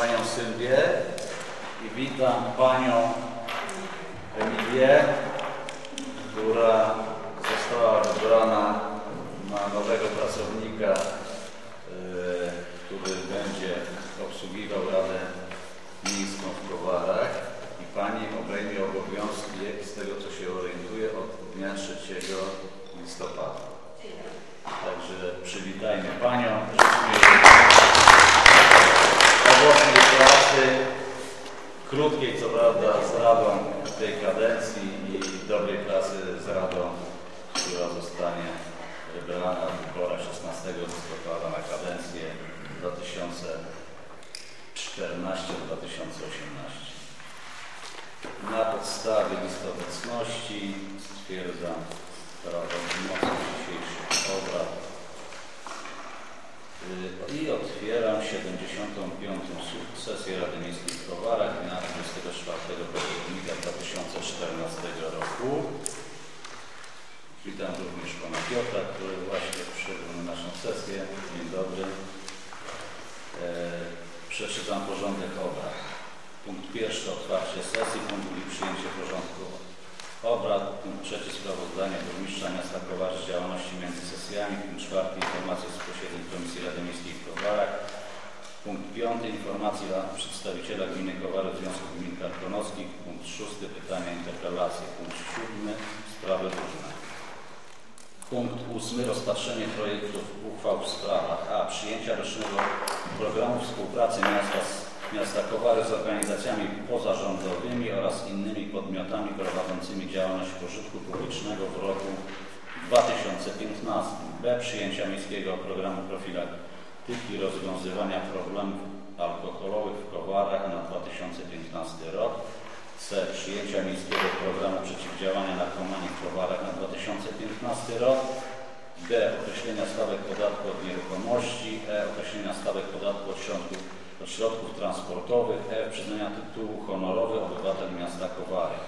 panią Sylwię i witam panią Emilię, która została wybrana na nowego pracownika, e, który będzie obsługiwał Radę Miejską w Kowarach i pani obejmie obowiązki, z tego co się orientuje, od dnia 3 listopada. Także przywitajmy panią. Krótkiej co prawda z Radą tej kadencji i dobrej pracy z Radą, która zostanie wybrana w wyborach 16 listopada na kadencję 2014-2018. Na podstawie listy obecności stwierdzam prawomocność dzisiejszych obrad y, i otwieram 75. sesję Rady Miejskiej w Kowarach dnia 24 października 2014 roku. Witam również Pana Piotra, który właśnie przyszedł na naszą sesję. Dzień dobry. E, przeczytam porządek obrad. Punkt pierwszy otwarcie sesji, punkt drugi przyjęcie porządku obrad, punkt trzeci sprawozdanie burmistrza miasta Kowary z działalności między sesjami, punkt czwarty informacje z posiedzeń Komisji Rady Miejskiej w Kowarach, punkt piąty informacji dla przedstawiciela gminy Kowary Związku Gmin Karkonoskich, punkt szósty pytania interpelacje, punkt siódmy sprawy różne. Punkt ósmy rozpatrzenie projektów uchwał w sprawach a. Przyjęcia rocznego programu współpracy miasta miasta Kowary z organizacjami pozarządowymi oraz innymi podmiotami prowadzącymi działalność pożytku publicznego w roku 2015. B. Przyjęcia miejskiego programu profilaktyki rozwiązywania problemów alkoholowych w Kowarach na 2015 rok. C. Przyjęcia miejskiego programu przeciwdziałania narkomanii w Kowarach na 2015 rok. D. Określenia stawek podatku od nieruchomości. E. Określenia stawek podatku od środków do środków transportowych, F. Przyznania tytułu honorowy obywatel miasta Kowary.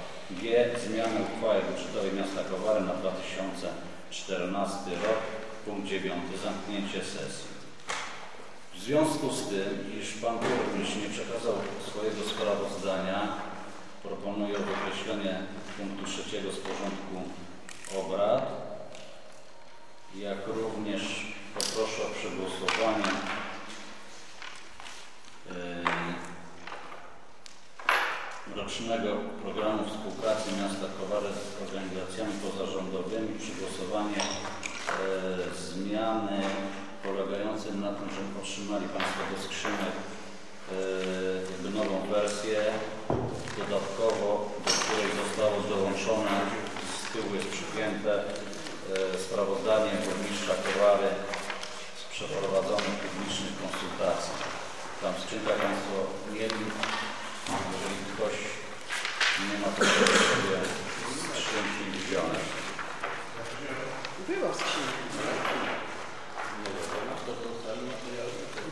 G. Zmiany uchwały budżetowej miasta Kowary na 2014 rok. Punkt 9. Zamknięcie sesji. W związku z tym, iż Pan Burmistrz nie przekazał swojego sprawozdania, proponuję wykreślenie punktu trzeciego z porządku obrad, jak również poproszę o przegłosowanie rocznego programu współpracy miasta Kowary z organizacjami pozarządowymi przygłosowanie e, zmiany polegające na tym, że otrzymali Państwo do skrzynek e, jakby nową wersję dodatkowo, do której zostało dołączone z tyłu jest przypięte e, sprawozdanie burmistrza Kowary z przeprowadzonych publicznych konsultacji. Tam skrzynka Państwo mieli jeżeli ktoś nie ma, to sobie skrzynki wziąć. Było skrzynki.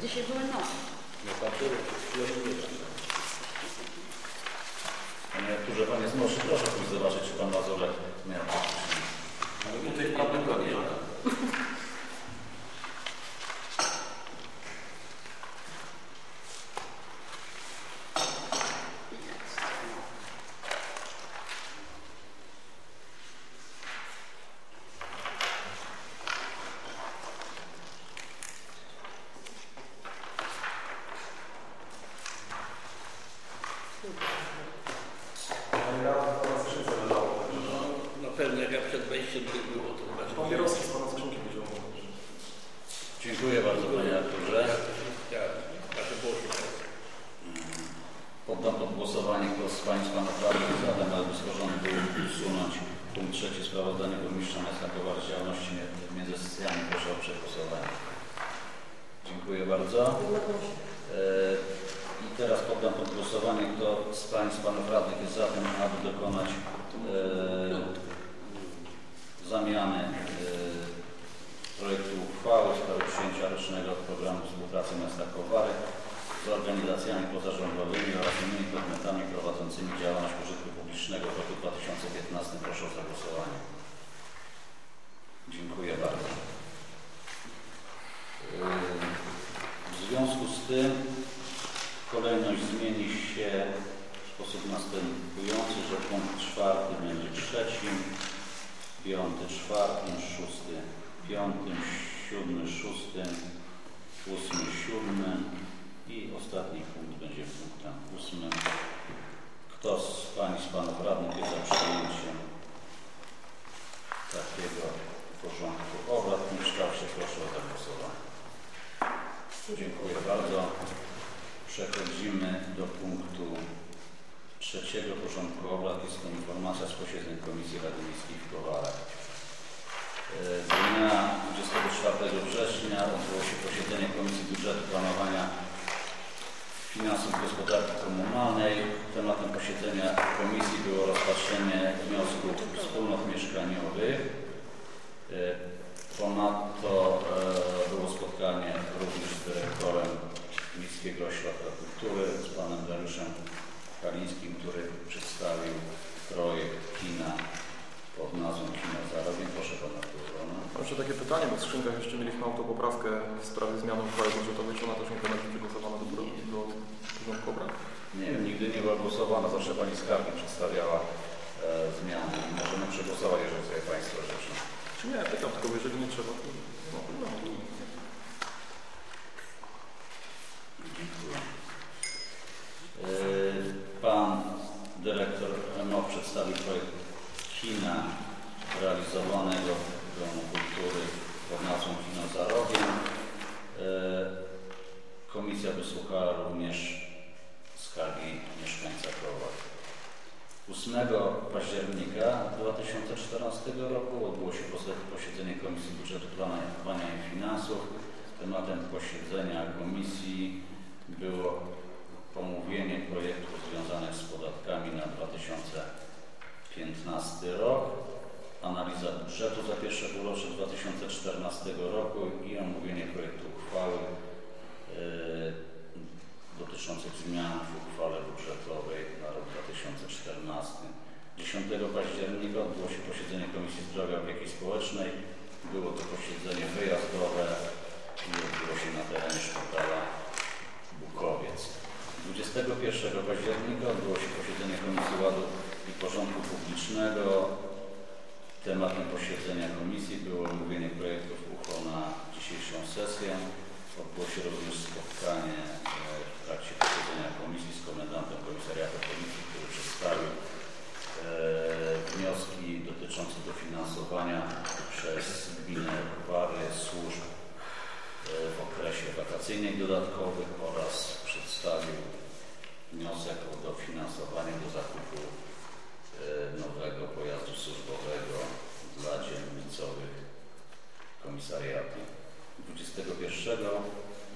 Dzisiaj były nowe. Panie Arturze, Pan jest młodszy, proszę pójść zobaczyć, czy Pan Mazurek miał. Ale tutaj prawym nie ma. Przed wejściem tu było, to chyba się Pomierowski z Pana skrzynki wziął. Dziękuję bardzo Panie Arturze. Poddam pod głosowanie, kto z Państwa naprawdę za tym, aby z porządku usunąć punkt trzeci sprawozdania burmistrza miasta Kowary z działalności między sesjami. Proszę o przegłosowanie. Dziękuję bardzo. E, I teraz poddam pod głosowanie, kto z Państwa panów radnych jest za tym, aby dokonać rocznego programu współpracy miasta Kowary z organizacjami pozarządowymi oraz innymi podmiotami prowadzącymi działalność pożytku publicznego w roku 2015. Proszę o zagłosowanie. Dziękuję bardzo. W związku z tym Kolejność zmieni się w sposób następujący, że punkt czwarty będzie trzecim, piąty czwartym, szósty piątym, siódmy szóstym, ósmy siódmym i ostatni punkt będzie punktem ósmym. Kto z Pani z Panów Radnych jest za przyjęciem takiego porządku obrad tym kształcie? Proszę o zagłosowanie. Dziękuję bardzo. Przechodzimy do punktu trzeciego porządku obrad. Jest to informacja z posiedzeń Komisji Rady Miejskiej w Kowarach. E, Dnia 24 września odbyło się posiedzenie Komisji Budżetu Planowania Finansów Gospodarki Komunalnej. Tematem posiedzenia Komisji było rozpatrzenie wniosków wspólnot mieszkaniowych. E, Ponadto e, było spotkanie również z dyrektorem Miejskiego Ośrodka Kultury, z panem Dariuszem Kalińskim, który przedstawił projekt kina pod nazwą Kino Zarobień. Proszę pana Kurwana. Mam jeszcze takie pytanie, bo w skrzynkach jeszcze mieliśmy autopoprawkę w sprawie zmiany uchwały budżetowej. Czy ona też nie być przegłosowana do, do, do porządku obrad? Nie wiem, nigdy nie była głosowana, zawsze pani skarbnik przedstawiała e, zmiany. Możemy przegłosować, jeżeli sobie państwo życzą. Czy nie? Pytam tylko, jeżeli nie trzeba, to no, no. Dziękuję. Yy, Pan dyrektor MOW przedstawił projekt kina realizowanego w Domu Kultury pod nazwą Kino za Rogiem. Komisja wysłuchała również skargi mieszkańca Kowal. 8 października 2014 roku odbyło się posiedzenie Komisji Budżetu Planowania i Finansów. Tematem posiedzenia komisji było omówienie projektów związanych z podatkami na 2015 rok, analiza budżetu za pierwsze półrocze 2014 roku i omówienie projektu uchwały yy, dotyczących zmian w uchwale budżetowej na rok 2014. 10 października odbyło się posiedzenie Komisji Zdrowia i Opieki Społecznej. Było to posiedzenie wyjazdowe i odbyło się na terenie szpitala Bukowiec. 21 października odbyło się posiedzenie Komisji Ładu i Porządku Publicznego. Tematem posiedzenia komisji było omówienie projektów uchwał na dzisiejszą sesję. Odbyło się również spotkanie e, w trakcie posiedzenia komisji z komendantem komisariatu policji, który przedstawił e, wnioski dotyczące dofinansowania przez gminę Gwary służb e, w okresie wakacyjnych dodatkowych oraz przedstawił wniosek o dofinansowanie do zakupu e, nowego pojazdu służbowego dla dzielnicowych komisariatów. 21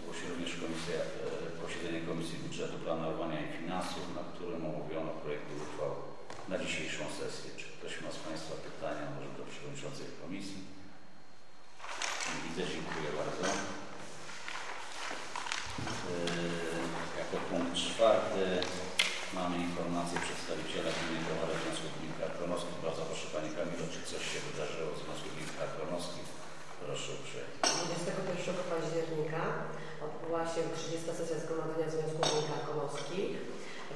było się również komisja, e, posiedzenie Komisji Budżetu Planowania i Finansów, na którym omówiono projekty uchwał na dzisiejszą sesję. Czy ktoś ma z Państwa pytania może do przewodniczących komisji? Nie widzę, dziękuję bardzo. Yy, Jako punkt czwarty mamy informację przedstawiciela gminy Kowale Związku Gmin. Bardzo proszę Pani Kamilo, czy coś się wydarzyło w Związku Gmin Karkonoskich? Proszę uprzejmie. 21 października odbyła się 30. sesja Zgromadzenia Związku Gmin Karkonoskich.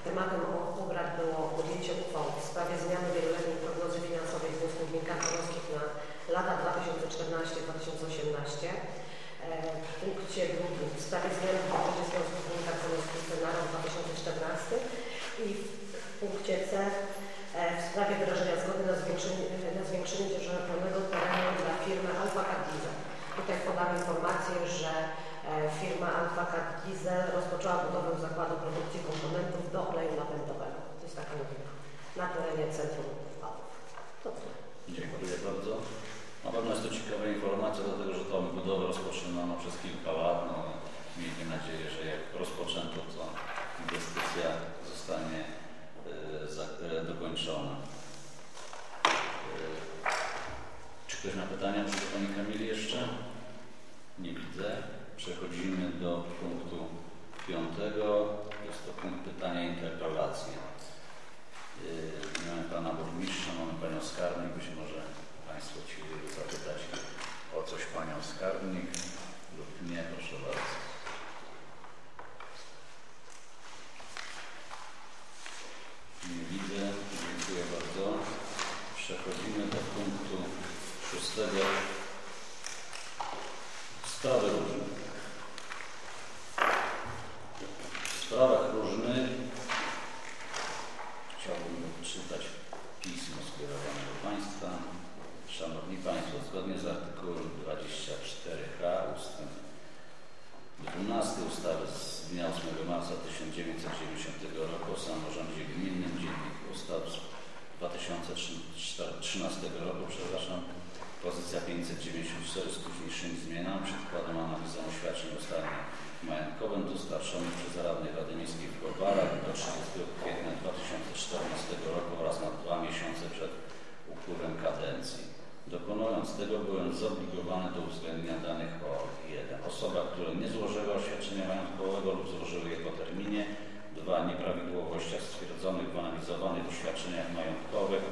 Tematem obrad było podjęcie uchwał w sprawie zmiany wieloletniej prognozy finansowej Związku Gmin Karkonoskich na lata 2014-2018. E, W punkcie drugim w sprawie zmiany w budżecie Związku Gmin Karkonoskich na rok 2014 i w punkcie C w sprawie wyrażenia zgody na zwiększenie, na zwiększenie dzierżawionego terenu dla firmy Alfa Cat Diesel. Tutaj podam informację, że e, firma Cat Diesel rozpoczęła budowę zakładu produkcji komponentów do oleju napędowego. To jest taka nowina na terenie Centrum Wpadów. To tyle. Dziękuję bardzo. Na pewno jest to ciekawa informacja, dlatego że tą budowę rozpoczynano przez kilka lat. No, miejmy nadzieję, że jak rozpoczęto, to inwestycja zostanie e, dokończona. E, Czy ktoś ma pytania przy Pani Kamili jeszcze? Nie widzę. Przechodzimy do punktu piątego. Jest to punkt pytania i interpelacje. Yy, mamy Pana Burmistrza, mamy Panią Skarbnik. Być może Państwo ci zapytać o coś Panią Skarbnik lub nie. Proszę bardzo. Nie widzę. Dziękuję bardzo. Przechodzimy do punktu szóstego. Sprawach różnych chciałbym odczytać pismo skierowane do Państwa. Szanowni Państwo, zgodnie z artykułem 24h ustęp 12 ustawy z dnia 8 marca 1990 roku o samorządzie gminnym, dziennik ustaw z 2013 roku, przepraszam, pozycja 594 z późniejszymi zmianami przedkładam analizę oświadczeń ustaleń majątkowym dostarczonych przez Radnych Rady Miejskiej w Kowarach do 30 kwietnia 2014 roku oraz na dwa miesiące przed upływem kadencji. Dokonując tego byłem zobligowany do uwzględnienia danych o 1. Osoba, która nie złożyła oświadczenia majątkowego lub złożyła je po terminie 2. Nieprawidłowościach stwierdzonych w analizowanych oświadczeniach majątkowych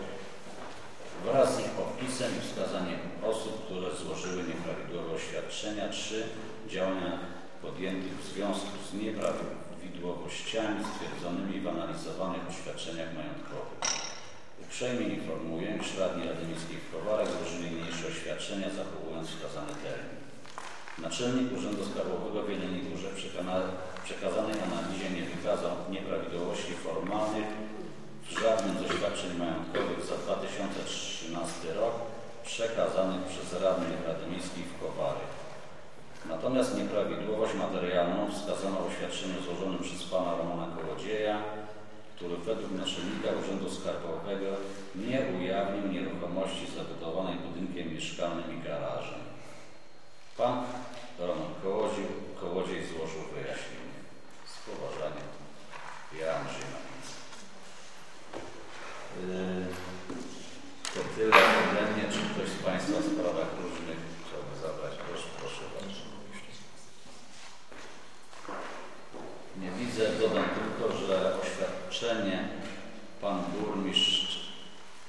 wraz z ich opisem i wskazaniem osób, które złożyły nieprawidłowe oświadczenia. 3. Działania podjętych w związku z nieprawidłowościami stwierdzonymi w analizowanych oświadczeniach majątkowych. Uprzejmie informuję, iż radni Rady Miejskiej w Kowarach złożyli niniejsze oświadczenia zachowując wskazany termin. Naczelnik Urzędu Skarbowego w Jeleniej Górze przekazanej analizie nie wykazał nieprawidłowości formalnych w żadnym z oświadczeń majątkowych za 2013 rok przekazanych przez radnych Rady Miejskiej w Kowary. Natomiast nieprawidłowość materialną wskazano w oświadczeniu złożonym przez pana Romana Kołodzieja, który według naczelnika Urzędu Skarbowego nie ujawnił nieruchomości zabudowanej budynkiem mieszkalnym i garażem. Pan Roman Kołodziej, Kołodziej złożył wyjaśnienie. Z poważaniem. Ja Andrzej Maciński. Yy, To tyle ode mnie. Czy ktoś z Państwa w sprawach różnych chciałby zabrać? Proszę, proszę bardzo. Nie widzę, dodam tylko, że oświadczenie Pan Burmistrz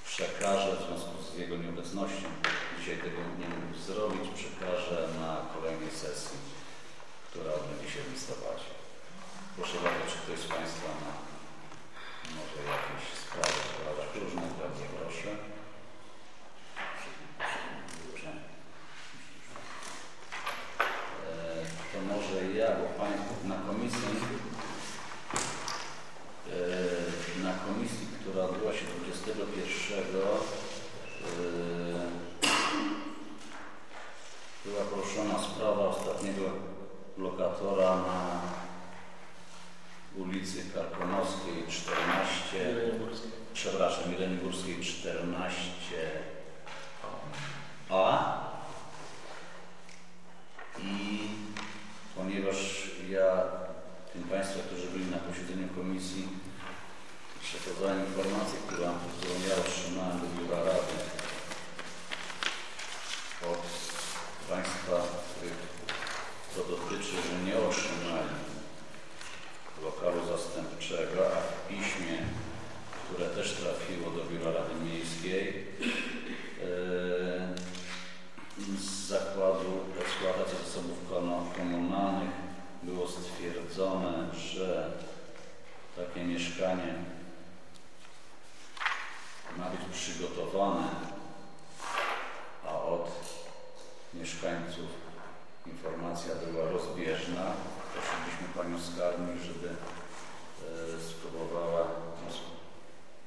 przekaże w związku z jego nieobecnością, dzisiaj tego nie mógł zrobić, przekaże na kolejnej sesji, która odbędzie się w listopadzie. Proszę bardzo, czy ktoś z Państwa ma może jakieś sprawy w sprawach różnych, bardzo proszę. E, To może ja, bo Państwo na komisji e, na komisji, która odbyła się 21 e, była poruszona sprawa ostatniego lokatora na ulicy Karkonoskiej 14 Jelenie Górskie. przepraszam, Jeleni Górskiej 14 A? I ponieważ ja tym Państwa, którzy byli na posiedzeniu komisji przekazałem informację, którą, którą ja otrzymałem do Biura Rady od Państwa, których to dotyczy, że nie otrzymali lokalu zastępczego, a w piśmie, które też trafiło do Biura Rady Miejskiej e, z Zakładu Eksploatacji Zasobów Komunalnych było stwierdzone, że takie mieszkanie ma być przygotowane, a od mieszkańców informacja była rozbieżna. Prosiliśmy Panią Skarbnik, żeby e, spróbowała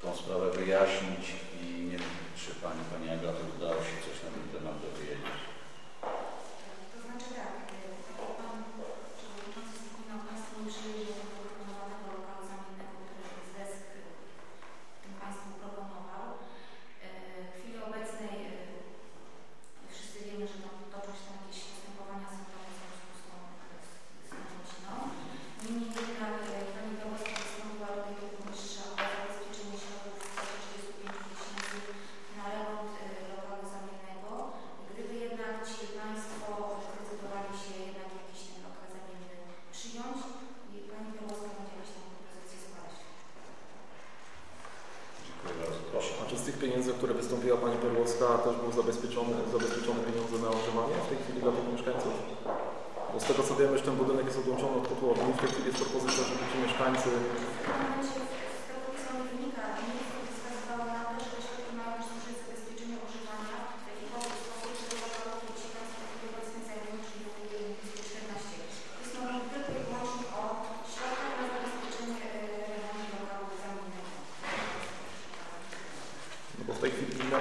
tą, sprawę wyjaśnić i nie wiem, czy Pani, Pani Agato udało się coś na ten temat dowiedzieć. To znaczy tak, jak Pan Przewodniczący wspominał, Państwo nie przyjęli tego proponowanego lokalu zamiennego, który ZESK tym Państwu proponował. E, W chwili obecnej e, wszyscy wiemy, że tam toczą się tam jakieś postępowania sądowe w związku z tą, z tą rodziną. Niemniej jednak e, Pani Białowska wystąpiła do tego burmistrza o zabezpieczenie środków w kwocie 35 tysięcy na remont e, lokalu zamiennego. Gdyby jednak ci Państwo zdecydowali się jednak jakiś ten lokal zamienny przyjąć i Pani Białowska będzie jakąś tam propozycję składać. Dziękuję bardzo. Proszę. A czy z tych pieniędzy, o które wystąpiła Perłowska, też były zabezpieczone, zabezpieczone pieniądze na ogrzewanie w tej chwili dla tych mieszkańców? Bo z tego co wiem, już ten budynek jest odłączony od kotłowni. W tej chwili jest propozycja, żeby ci mieszkańcy No bo w tej chwili gmina,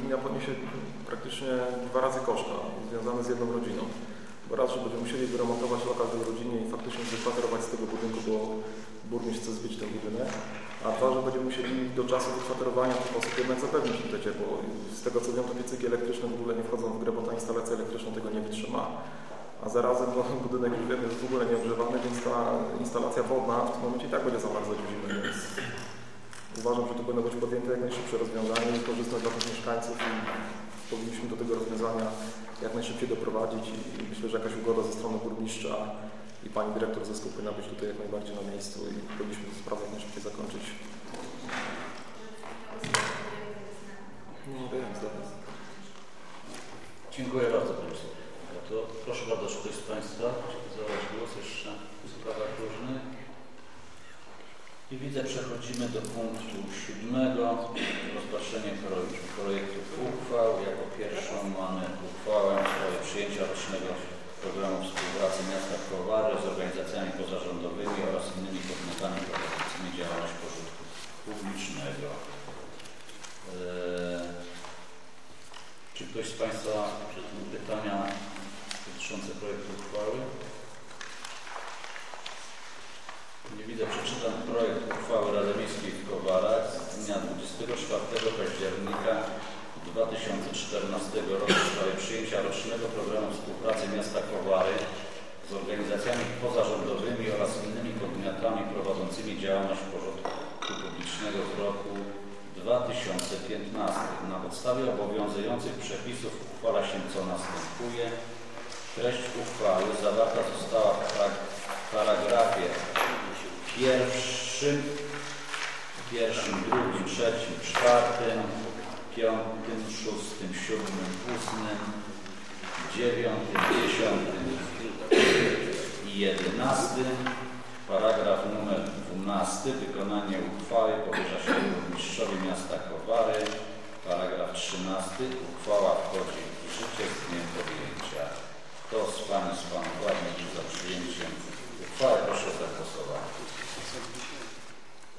gmina podniesie praktycznie dwa razy koszta związane z jedną rodziną. Bo raz, że będziemy musieli wyremontować lokal tej rodzinie i faktycznie wykwaterować z tego budynku, bo burmistrz chce zbić ten budynek, a dwa, że będziemy musieli do czasu wykwaterowania tych sposób jednak zapewnić im to ciepło. Z tego co wiem, to piecyki elektryczne w ogóle nie wchodzą w grę, bo ta instalacja elektryczna tego nie wytrzyma a zarazem no, budynek już wiemy jest w ogóle nieogrzewany, więc ta instalacja wodna w tym momencie i tak będzie za bardzo zimna, więc uważam, że to powinno być podjęte jak najszybsze rozwiązanie korzystne dla tych mieszkańców i powinniśmy do tego rozwiązania jak najszybciej doprowadzić i myślę, że jakaś ugoda ze strony burmistrza i pani dyrektor zespołu powinna być tutaj jak najbardziej na miejscu i powinniśmy tę sprawę jak najszybciej zakończyć. Nie wiem, zaraz. Dziękuję bardzo Państwu. To proszę bardzo, ktoś z Państwa chciałby zabrać głos jeszcze w sprawach różnych? I widzę, przechodzimy do punktu siódmego. Rozpatrzenie pro- projektów uchwał. Jako pierwszą mamy uchwałę w sprawie przyjęcia rocznego programu współpracy miasta Kowary z organizacjami pozarządowymi oraz innymi podmiotami prowadzącymi działalność pożytku publicznego. Eee, czy ktoś z Państwa ma pytania dotyczące projektu uchwały? Nie widzę. Przeczytam projekt uchwały Rady Miejskiej w Kowarach z dnia 24 października 2014 roku w sprawie przyjęcia rocznego programu współpracy miasta Kowary z organizacjami pozarządowymi oraz innymi podmiotami prowadzącymi działalność porządku publicznego w roku 2015. Na podstawie obowiązujących przepisów uchwala się co następuje. Treść uchwały zawarta została w pra- paragrafie pierwszym, pierwszym, drugim, trzecim, czwartym, piątym, szóstym, siódmym, ósmym, dziewiątym, dziesiątym i jedenastym. Paragraf numer 12. Wykonanie uchwały powierza się burmistrzowi miasta Kowary. Paragraf 13. Uchwała wchodzi w życie z dniem podjęcia. Kto z Pań z Panów radnych za przyjęciem uchwały? Proszę o zagłosowanie.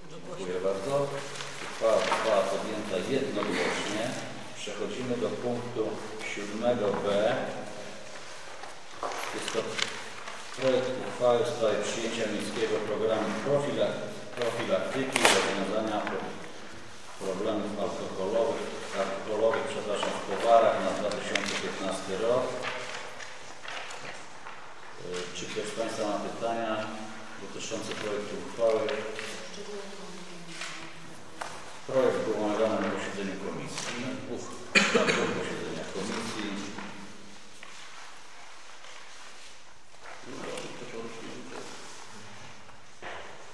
Dziękuję bardzo. Uchwała została podjęta jednogłośnie. Przechodzimy do punktu 7b. Jest to projekt uchwały w sprawie przyjęcia miejskiego programu profilak- profilaktyki i rozwiązania pro- problemów alkoholowych, alkoholowych przepraszam, w Kowarach na 2015 rok. Y, Czy ktoś z Państwa ma pytania dotyczące projektu uchwały? Projekt był omawiany na posiedzeniu komisji,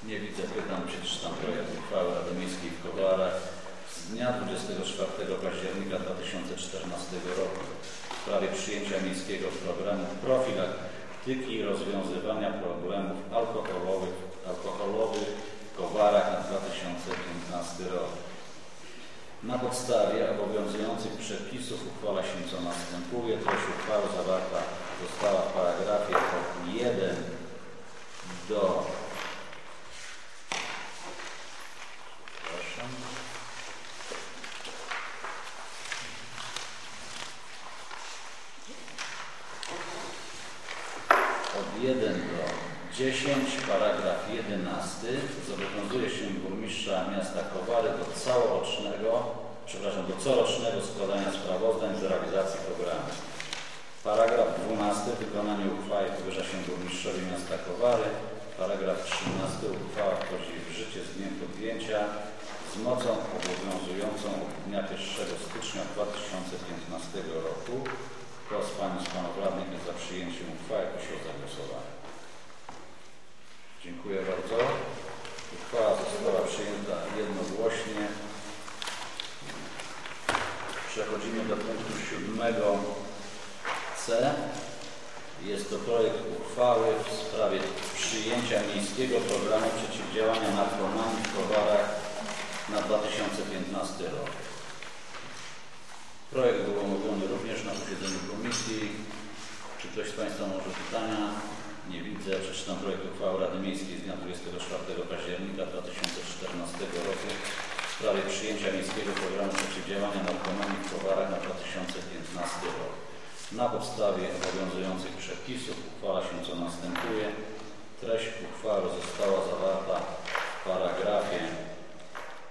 Nie widzę pytań, przeczytam projekt uchwały Rady Miejskiej w Kowarach z dnia 24 października 2014 roku w sprawie przyjęcia miejskiego programu profilaktyki i rozwiązywania problemów alkoholowych, alkoholowych w Kowarach na 2015 rok. Na podstawie obowiązujących przepisów uchwala się co następuje. Treść uchwały zawarta została w paragrafie od 1 do Przepraszam. Od 1 do 10, paragraf 11. Zobowiązuje się burmistrza miasta Kowary do całorocznego, przepraszam, do corocznego składania sprawozdań z realizacji programu. Paragraf 12. Wykonanie uchwały powierza się burmistrzowi miasta Kowary. Paragraf 13. Uchwała wchodzi w życie z dniem podjęcia z mocą obowiązującą od dnia 1 stycznia 2015 roku. Kto z Pań i Panów Radnych jest za przyjęciem uchwały, proszę o zagłosowanie. Dziękuję bardzo. Uchwała została przyjęta jednogłośnie. Przechodzimy do punktu siódmego C. Jest to projekt uchwały w sprawie przyjęcia miejskiego programu przeciwdziałania narkomanii w Kowarach na 2015 rok. Projekt był omówiony również na posiedzeniu komisji. Czy ktoś z Państwa może pytania? Nie widzę. Przeczytam projekt uchwały Rady Miejskiej z dnia 24 października 2014 roku w w sprawie przyjęcia Miejskiego Programu Przeciwdziałania Narkomanii w Kowarach na 2015 rok. Na podstawie obowiązujących przepisów uchwala się co następuje. Treść uchwały została zawarta w paragrafie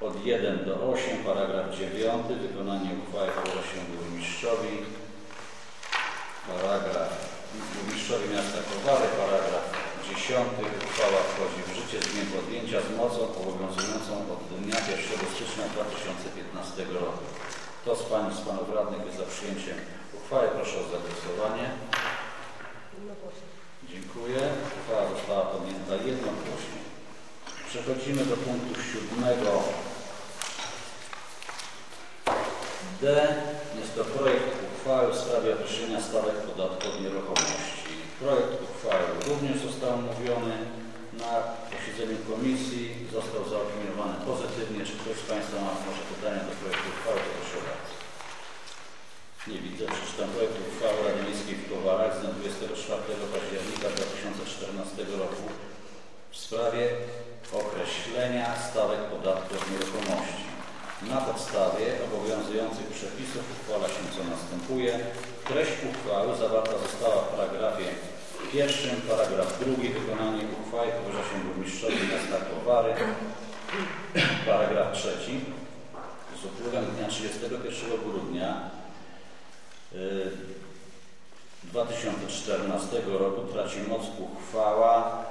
od 1 do 8, paragraf 9. Wykonanie uchwały powierza się burmistrzowi. Paragraf burmistrzowi miasta Kowary, paragraf 10. Uchwała wchodzi w życie z dniem podjęcia z mocą obowiązującą od dnia 1 stycznia 2015 roku. Kto z Pań i z Panów Radnych jest za przyjęciem uchwały? Proszę o zagłosowanie. Dziękuję. Uchwała została podjęta jednogłośnie. Przechodzimy do punktu siódmego D. Jest to projekt uchwały w sprawie określenia stawek podatku od nieruchomości. Projekt uchwały również został omówiony na posiedzeniu komisji. Został zaopiniowany pozytywnie. Czy ktoś z Państwa ma może pytania do projektu uchwały? Proszę bardzo. Nie widzę. Przeczytam projekt uchwały Rady Miejskiej w Kowarach z dnia 24 października 2014 roku w sprawie określenia stawek podatku od nieruchomości. Na podstawie obowiązujących przepisów uchwala się co następuje. Treść uchwały zawarta została w paragrafie pierwszym, paragraf drugi. Wykonanie uchwały powierza się burmistrzowi miasta Kowary. Paragraf trzeci. Z upływem dnia 31 grudnia 2014 roku traci moc uchwała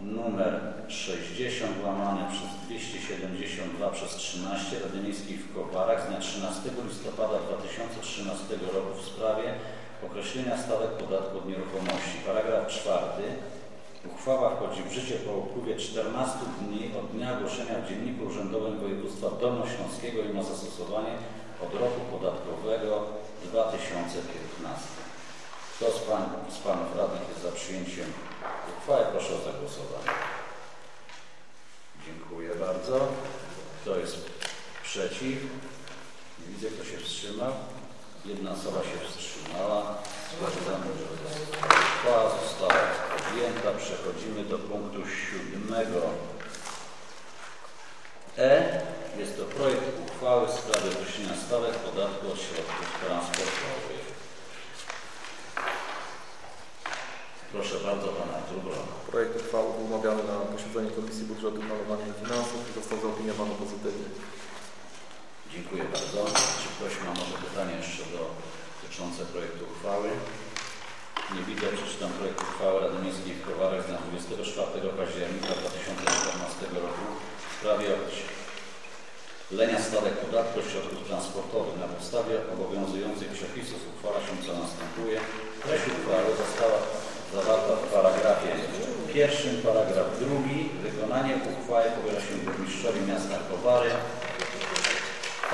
numer 60 łamane przez 272 przez 13 Rady Miejskiej w Kowarach z dnia 13 listopada 2013 roku w sprawie określenia stawek podatku od nieruchomości. Paragraf 4. Uchwała wchodzi w życie po upływie 14 dni od dnia ogłoszenia w Dzienniku Urzędowym Województwa Dolnośląskiego i ma zastosowanie od roku podatkowego 2015. Kto z, pań, z Panów Radnych jest za przyjęciem uchwały? Proszę o zagłosowanie. Dziękuję bardzo. Kto jest przeciw? Nie widzę, kto się wstrzymał. Jedna osoba się wstrzymała. Stwierdzamy, że uchwała została podjęta. Przechodzimy do punktu siódmego. E. Jest to projekt uchwały w sprawie określenia stawek podatku od środków transportowych. Proszę bardzo, Pan Artur Broń. Projekt uchwały był omawiany na posiedzeniu Komisji Budżetu Planowania i Finansów i został zaopiniowany pozytywnie. Dziękuję bardzo. Czy ktoś ma może pytanie jeszcze dotyczące projektu uchwały? Nie widzę. Przeczytam projekt uchwały Rady Miejskiej w Kowarach z dnia 24 października 2014 roku w sprawie określenia stawek podatku od środków transportowych na podstawie obowiązujących przepisów uchwala się co następuje. Treść uchwały została zawarta w paragrafie pierwszym, paragraf drugi. Wykonanie uchwały powierza się burmistrzowi miasta Kowary.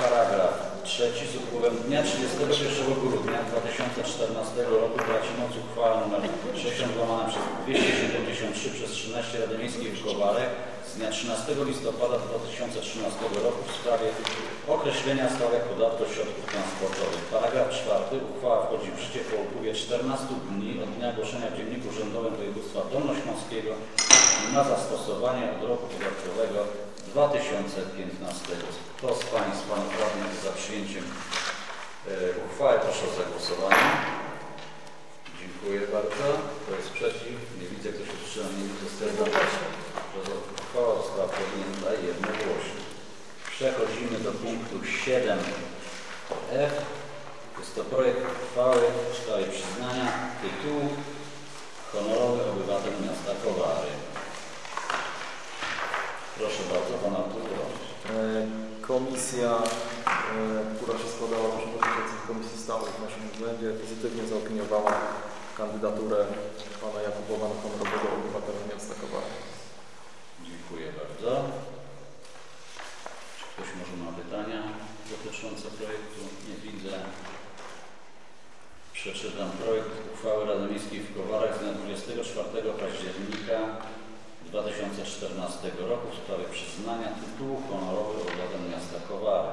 Paragraf trzeci. Z upływem dnia 31 grudnia 2014 roku traci moc uchwała nr 60 łamana przez 273 przez 13 Rady Miejskiej w Kowarach z dnia 13 listopada 2013 roku w sprawie określenia stawek podatku od środków transportowych. Paragraf czwarty. Uchwała wchodzi w życie po upływie 14 dni od dnia ogłoszenia w Dzienniku Urzędowym Województwa Dolnośląskiego ma zastosowanie od roku podatkowego 2015. Kto z Państwa radnych jest za przyjęciem e, uchwały? Proszę o zagłosowanie. Dziękuję bardzo. Kto jest przeciw? Nie widzę, kto się wstrzymał. Nie widzę z tego. że Uchwała została podjęta jednogłośnie. Przechodzimy do punktu 7f. Jest to projekt uchwały w sprawie przyznania tytułu honorowy obywatel miasta Kowary. Proszę bardzo, Pan Artur. E, Komisja, e, która się składała z przewodniczących Komisji Stałych w naszym względzie, pozytywnie zaopiniowała kandydaturę pana Jakubowa na honorowego obywatela miasta Kowary. Dziękuję bardzo. Czy ktoś może ma pytania dotyczące projektu? Nie widzę. Przeczytam projekt uchwały Rady Miejskiej w Kowarach z dnia 24 października 2014 roku w sprawie przyznania tytułu honorowego obywatela miasta Kowary.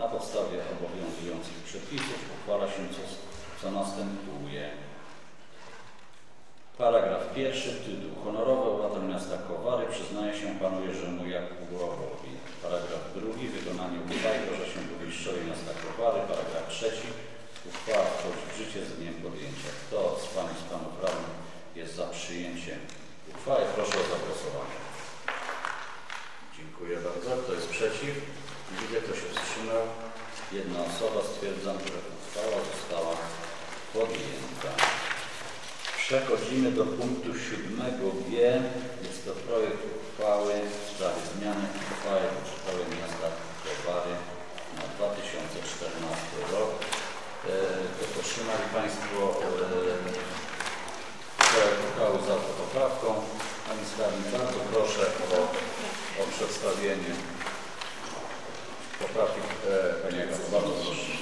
Na podstawie obowiązujących przepisów uchwala się co, co następuje. Paragraf pierwszy. Tytuł honorowy obywatel miasta Kowary przyznaje się panu Jerzemu Jakubowi. Paragraf drugi. Wykonanie uchwały proszę się burmistrzowi miasta Kowary. Paragraf trzeci. Uchwała wchodzi w życie z dniem podjęcia. Kto z pań z panów radnych jest za przyjęciem uchwałę. Proszę o zagłosowanie. Dziękuję bardzo. Kto jest przeciw? Widzę, kto się wstrzymał. Jedna osoba. Stwierdzam, że uchwała została podjęta. Przechodzimy do punktu 7b. Jest to projekt uchwały w sprawie zmiany uchwały uchwały miasta Towary na 2014 rok. E, otrzymali Państwo e, projekt uchwały za poprawką. Pani Skarbnik, bardzo proszę o, o przedstawienie poprawki e, Pani Bardzo proszę.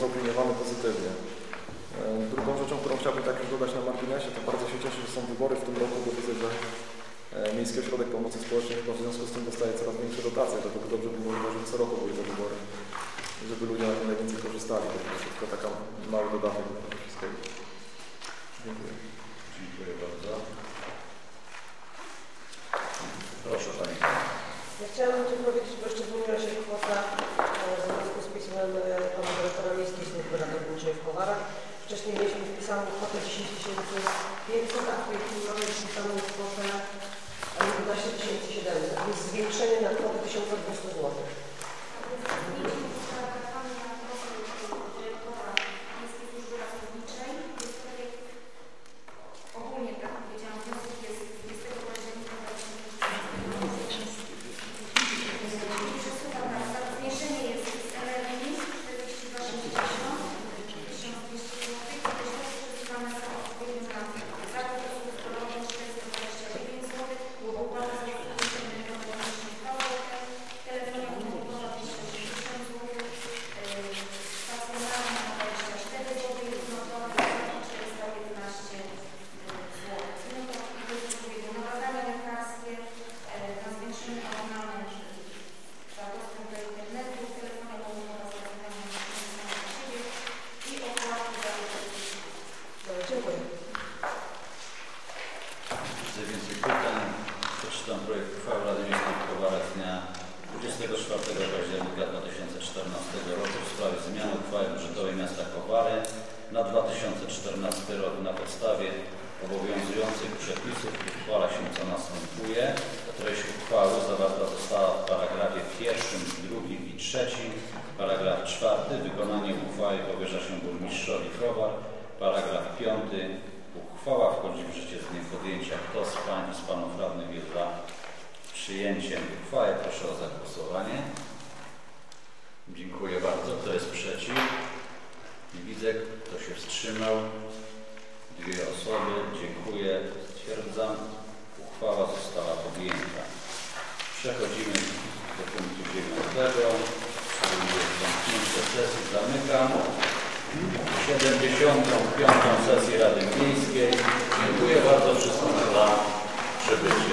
zaopiniowane pozytywnie. E, drugą rzeczą, którą chciałbym tak już dodać na marginesie, to bardzo się cieszę, że są wybory w tym roku, bo widzę, że e, Miejski Ośrodek Pomocy Społecznej w związku z tym dostaje coraz większe dotacje, dlatego dobrze by było, żeby co roku były te wybory, żeby ludzie na tym najwięcej korzystali, to jest tylko taka mały dodatek. Widzę więcej pytań. Przeczytam projekt uchwały Rady Miejskiej w Kowarach z dnia 24 października 2014 roku w sprawie zmiany uchwały budżetowej miasta Kowary na 2014 rok na podstawie obowiązujących przepisów uchwala się co następuje. Treść uchwały zawarta została w paragrafie pierwszym, drugim i trzecim. Paragraf czwarty. Wykonanie uchwały powierza się burmistrzowi Kowar. Paragraf piąty. Uchwała wchodzi w życie z dniem podjęcia. Kto z Pań i z Panów Radnych jest za przyjęciem uchwały? Proszę o zagłosowanie. Dziękuję bardzo. Kto jest przeciw? Nie widzę. Kto się wstrzymał? Dwie osoby. Dziękuję. Stwierdzam. Uchwała została podjęta. Przechodzimy do punktu dziewiątego. Zamknięcie sesji. Zamykam. 75. sesję Rady Miejskiej. Dziękuję bardzo wszystkim za przybycie.